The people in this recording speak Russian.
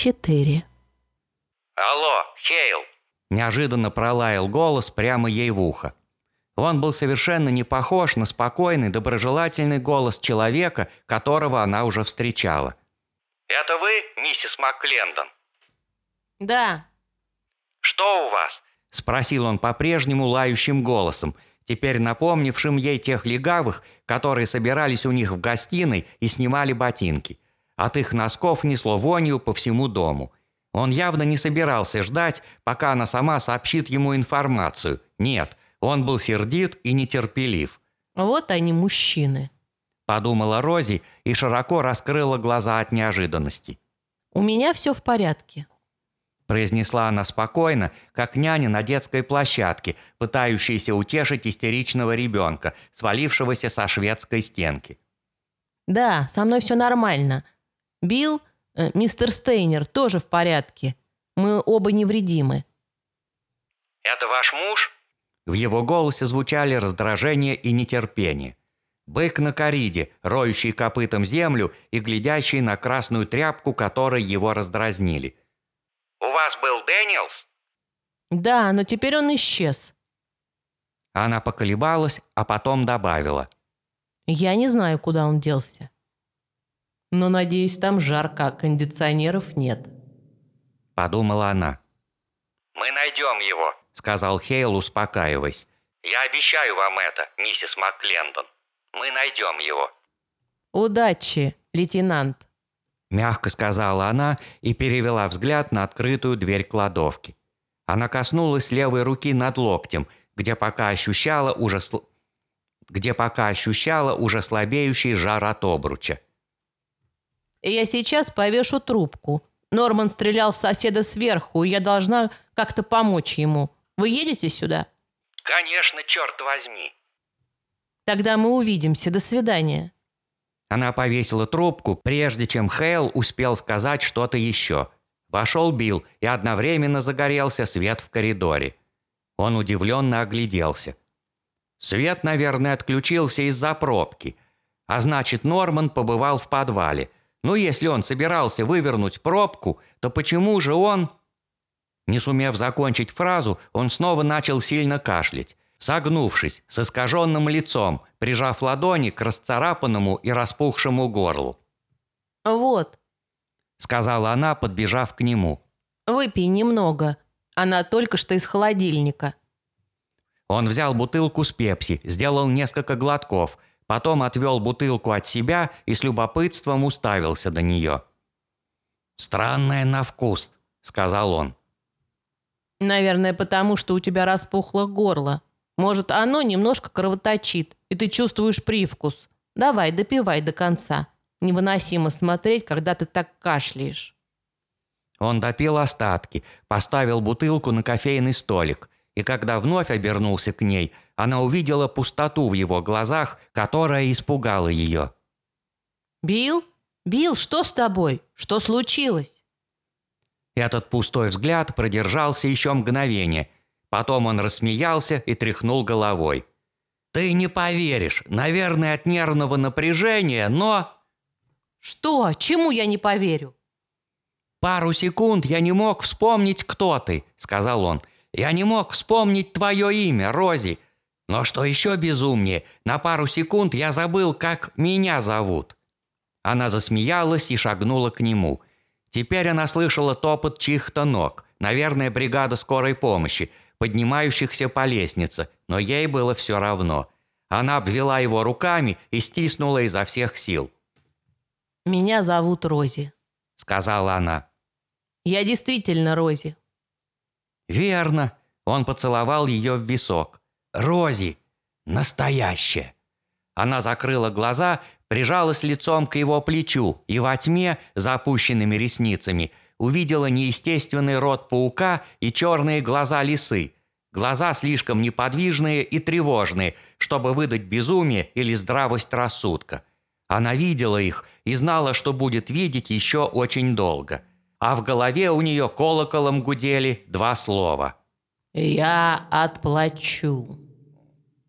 4. «Алло, Хейл!» Неожиданно пролаял голос прямо ей в ухо. Он был совершенно не похож на спокойный, доброжелательный голос человека, которого она уже встречала. «Это вы, миссис МакКлендон?» Да, «Что у вас?» – спросил он по-прежнему лающим голосом, теперь напомнившим ей тех легавых, которые собирались у них в гостиной и снимали ботинки. От их носков несло вонью по всему дому. Он явно не собирался ждать, пока она сама сообщит ему информацию. Нет, он был сердит и нетерпелив. вот они, мужчины. Подумала Рози и широко раскрыла глаза от неожиданности. У меня все в порядке. произнесла она спокойно, как няня на детской площадке, пытающаяся утешить истеричного ребенка, свалившегося со шведской стенки. Да, со мной все нормально. Билл, э, мистер Стейнер, тоже в порядке. Мы оба невредимы. «Это ваш муж?» В его голосе звучали раздражение и нетерпение. Бык на кориде, роющий копытом землю и глядящий на красную тряпку, которой его раздразнили. «У вас был Дэниелс?» Да, но теперь он исчез. Она поколебалась, а потом добавила. Я не знаю, куда он делся. Но, надеюсь, там жарко, а кондиционеров нет. Подумала она. «Мы найдем его», — сказал Хейл, успокаиваясь. «Я обещаю вам это, миссис МакКлендон. Мы найдем его». Удачи, лейтенант. Мягко сказала она и перевела взгляд на открытую дверь кладовки. Она коснулась левой руки над локтем, где пока ощущала уже, сл- где пока ощущала уже слабеющий жар от обруча. Я сейчас повешу трубку. Норман стрелял в соседа сверху, и я должна как-то помочь ему. Вы едете сюда? «Конечно, черт возьми!» Тогда мы увидимся. До свидания. Она повесила трубку, прежде чем Хейл успел сказать что-то еще. Вошел Билл, и одновременно загорелся свет в коридоре. Он удивленно огляделся. Свет, наверное, отключился из-за пробки. А значит, Норман побывал в подвале. Ну, если он собирался вывернуть пробку, то почему же он... Не сумев закончить фразу, он снова начал сильно кашлять. Согнувшись, с искаженным лицом, прижав ладони к расцарапанному и распухшему горлу. Вот, Сказала она, подбежав к нему. выпей немного. Она только что из холодильника. Он взял бутылку с пепси, сделал несколько глотков, потом отвел бутылку от себя и с любопытством уставился на нее. «Странная на вкус», — сказал он. Наверное, потому что у тебя распухло горло. Может, оно немножко кровоточит, и ты чувствуешь привкус. Давай, допивай до конца. Невыносимо смотреть, когда ты так кашляешь. Он допил остатки, поставил бутылку на кофейный столик, и когда вновь обернулся к ней, она увидела пустоту в его глазах, которая испугала ее. Билл? Билл, что с тобой? Что случилось? Этот пустой взгляд продержался еще мгновение. Потом он рассмеялся и тряхнул головой. «Ты не поверишь, наверное, от нервного напряжения, но...» Что? Чему я не поверю? «Пару секунд я не мог вспомнить, кто ты», — сказал он. «Я не мог вспомнить твое имя, Рози. Но что еще безумнее, на пару секунд я забыл, как меня зовут». Она засмеялась и шагнула к нему. Теперь она слышала топот чьих-то ног, наверное, бригада скорой помощи, поднимающихся по лестнице, но ей было все равно. Она обвела его руками и стиснула изо всех сил. Меня зовут Рози. Сказала она. Я действительно Рози. «Верно». Он поцеловал ее в висок. «Рози! Настоящая!» Она закрыла глаза, прижалась лицом к его плечу и во тьме, за опущенными ресницами, увидела неестественный рот паука и черные глаза лисы. Глаза слишком неподвижные и тревожные, чтобы выдать безумие или здравость рассудка. Она видела их и знала, что будет видеть еще очень долго. А в голове у нее колоколом гудели два слова. Я отплачу.